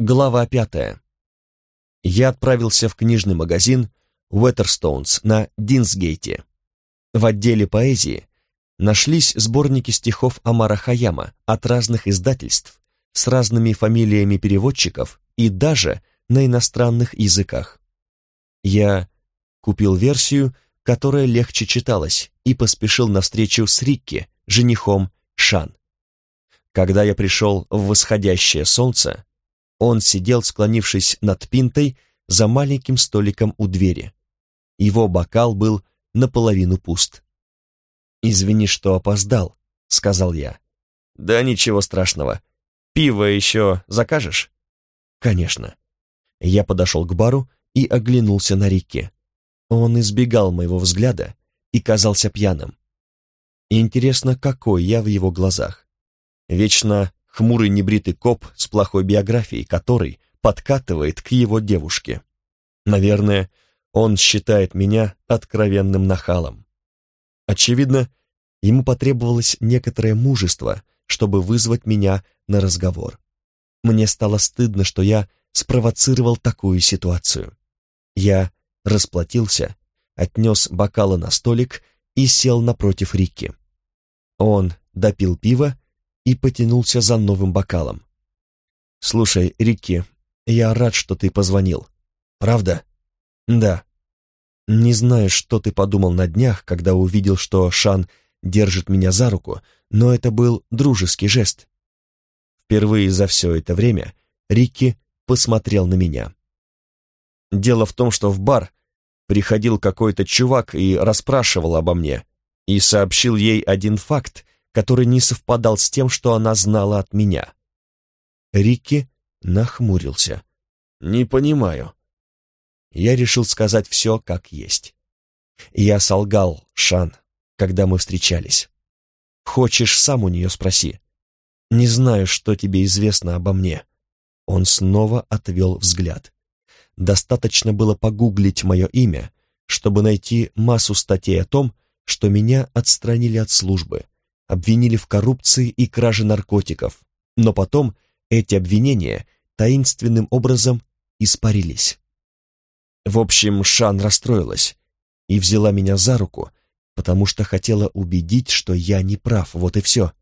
Глава пятая. Я отправился в книжный магазин Уэттерстоунс на Динсгейте. В отделе поэзии нашлись сборники стихов Амара Хаяма от разных издательств с разными фамилиями переводчиков и даже на иностранных языках. Я купил версию, которая легче читалась, и поспешил на встречу с Рикки, женихом Шан. Когда я пришел в восходящее солнце, он сидел, склонившись над пинтой, за маленьким столиком у двери. Его бокал был наполовину пуст. «Извини, что опоздал», — сказал я. «Да ничего страшного. Пиво еще закажешь?» «Конечно». Я подошел к бару и оглянулся на Рикки. Он избегал моего взгляда и казался пьяным. Интересно, какой я в его глазах. Вечно хмурый небритый коп с плохой биографией, который подкатывает к его девушке. Наверное, он считает меня откровенным нахалом. Очевидно, ему потребовалось некоторое мужество, чтобы вызвать меня на разговор. Мне стало стыдно, что я спровоцировал такую ситуацию. Я расплатился, отнес бокалы на столик и сел напротив Рикки. Он допил пиво и потянулся за новым бокалом. «Слушай, Рикки, я рад, что ты позвонил. Правда?» «Да». «Не знаю, что ты подумал на днях, когда увидел, что Шан держит меня за руку, но это был дружеский жест». Впервые за все это время Рикки посмотрел на меня. Дело в том, что в бар приходил какой-то чувак и расспрашивал обо мне, и сообщил ей один факт, который не совпадал с тем, что она знала от меня. Рикки нахмурился. «Не понимаю». Я решил сказать все как есть. Я солгал, Шан, когда мы встречались. Хочешь, сам у нее спроси. Не знаю, что тебе известно обо мне. Он снова отвел взгляд. Достаточно было погуглить мое имя, чтобы найти массу статей о том, что меня отстранили от службы, обвинили в коррупции и краже наркотиков, но потом эти обвинения таинственным образом испарились. В общем, Шан расстроилась и взяла меня за руку, потому что хотела убедить, что я не прав, вот и все.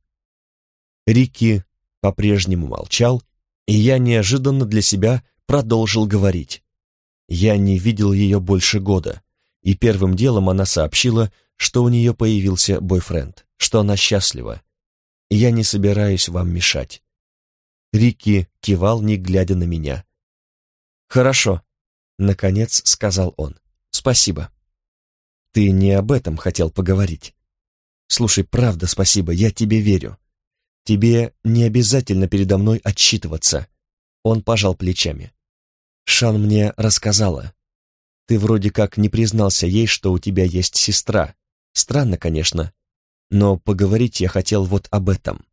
Рикки по-прежнему молчал, и я неожиданно для себя продолжил говорить. Я не видел ее больше года, и первым делом она сообщила, что у нее появился бойфренд, что она счастлива. Я не собираюсь вам мешать. Рикки кивал, не глядя на меня. «Хорошо», — наконец сказал он. «Спасибо». «Ты не об этом хотел поговорить. Слушай, правда, спасибо, я тебе верю. Тебе не обязательно передо мной отчитываться». Он пожал плечами. Шан мне рассказала. Ты вроде как не признался ей, что у тебя есть сестра. Странно, конечно, но поговорить я хотел вот об этом.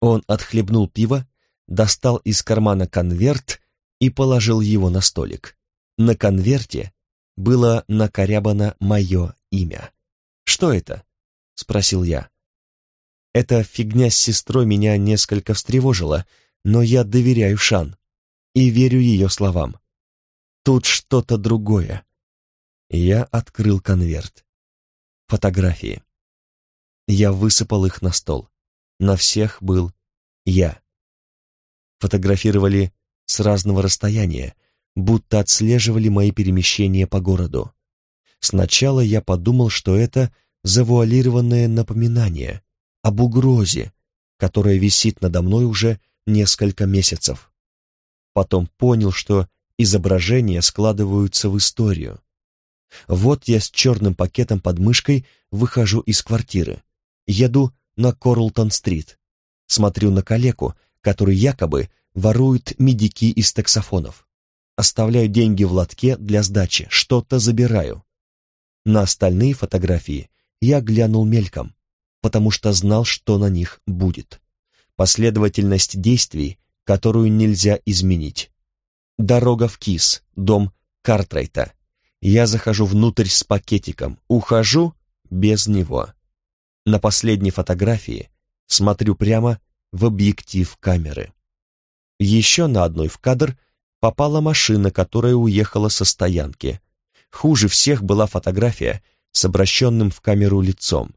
Он отхлебнул пиво, достал из кармана конверт и положил его на столик. На конверте было накорябано мое имя. «Что это?» — спросил я. Эта фигня с сестрой меня несколько встревожила, но я доверяю Шан и верю ее словам. Тут что-то другое. Я открыл конверт. Фотографии. Я высыпал их на стол. На всех был я. Фотографировали с разного расстояния, будто отслеживали мои перемещения по городу. Сначала я подумал, что это завуалированное напоминание об угрозе, которая висит надо мной уже несколько месяцев. Потом понял, что изображения складываются в историю. Вот я с черным пакетом под мышкой выхожу из квартиры. Еду на Корлтон-стрит. Смотрю на калеку, который якобы ворует медики из таксофонов. Оставляю деньги в лотке для сдачи, что-то забираю. На остальные фотографии я глянул мельком, потому что знал, что на них будет. Последовательность действий, которую нельзя изменить. Дорога в Кис, дом Картрайта. Я захожу внутрь с пакетиком, ухожу без него. На последней фотографии смотрю прямо в объектив камеры. Еще на одной в кадр попала машина, которая уехала со стоянки. Хуже всех была фотография с обращенным в камеру лицом.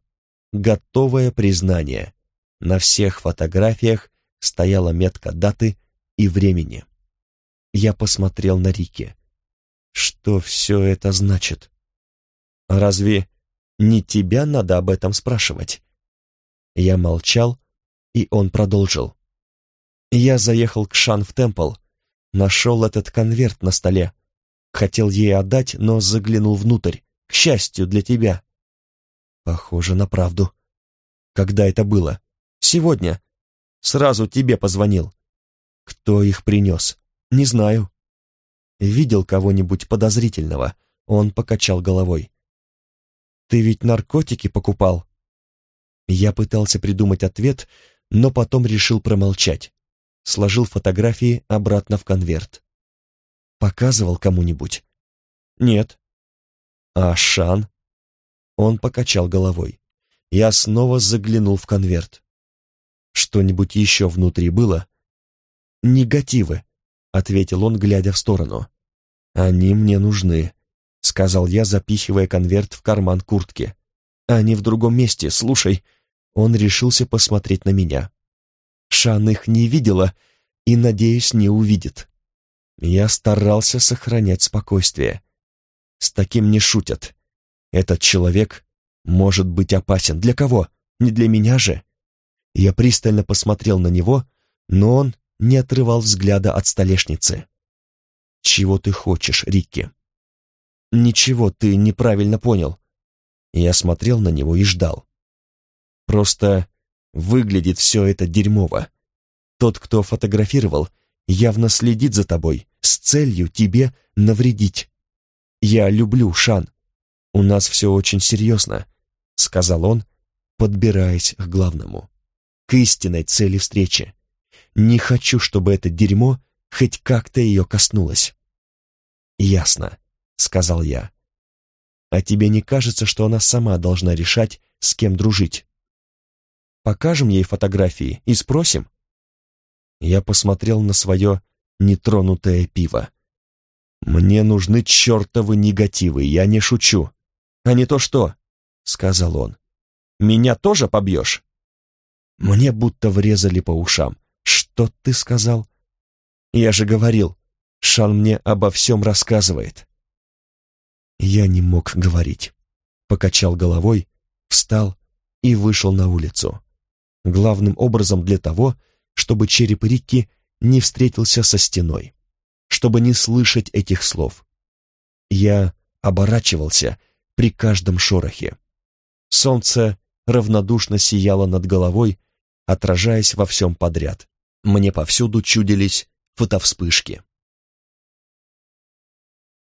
Готовое признание. На всех фотографиях стояла метка даты и времени. Я посмотрел на Рики. Что все это значит? Разве не тебя надо об этом спрашивать? Я молчал, и он продолжил. Я заехал к Шан в Темпл, нашел этот конверт на столе. Хотел ей отдать, но заглянул внутрь, к счастью для тебя. Похоже на правду. Когда это было? Сегодня. Сразу тебе позвонил. Кто их принес? Не знаю. Видел кого-нибудь подозрительного? Он покачал головой. Ты ведь наркотики покупал? Я пытался придумать ответ, но потом решил промолчать. Сложил фотографии обратно в конверт. Показывал кому-нибудь? Нет. А Шан? Он покачал головой. Я снова заглянул в конверт. Что-нибудь еще внутри было? Негативы, ответил он, глядя в сторону. Они мне нужны, сказал я, запихивая конверт в карман куртки. Они в другом месте, слушай. Он решился посмотреть на меня. Шан их не видела и, надеюсь, не увидит. Я старался сохранять спокойствие. С таким не шутят. Этот человек может быть опасен. Для кого? Не для меня же. Я пристально посмотрел на него, но он не отрывал взгляда от столешницы. «Чего ты хочешь, Рикки?» «Ничего, ты неправильно понял». Я смотрел на него и ждал. «Просто выглядит все это дерьмово. Тот, кто фотографировал, явно следит за тобой, с целью тебе навредить. Я люблю Шан. У нас все очень серьезно», — сказал он, подбираясь к главному, к истинной цели встречи. «Не хочу, чтобы это дерьмо хоть как-то ее коснулось». «Ясно», — сказал я. «А тебе не кажется, что она сама должна решать, с кем дружить?» «Покажем ей фотографии и спросим?» Я посмотрел на свое нетронутое пиво. «Мне нужны чертовы негативы, я не шучу. А не то что?» — сказал он. «Меня тоже побьешь?» Мне будто врезали по ушам. «Что ты сказал?» «Я же говорил, Шан мне обо всем рассказывает». Я не мог говорить. Покачал головой, встал и вышел на улицу. Главным образом для того, чтобы череп Рикки не встретился со стеной, чтобы не слышать этих слов. Я оборачивался при каждом шорохе. Солнце равнодушно сияло над головой, отражаясь во всем подряд. Мне повсюду чудились фотовспышки.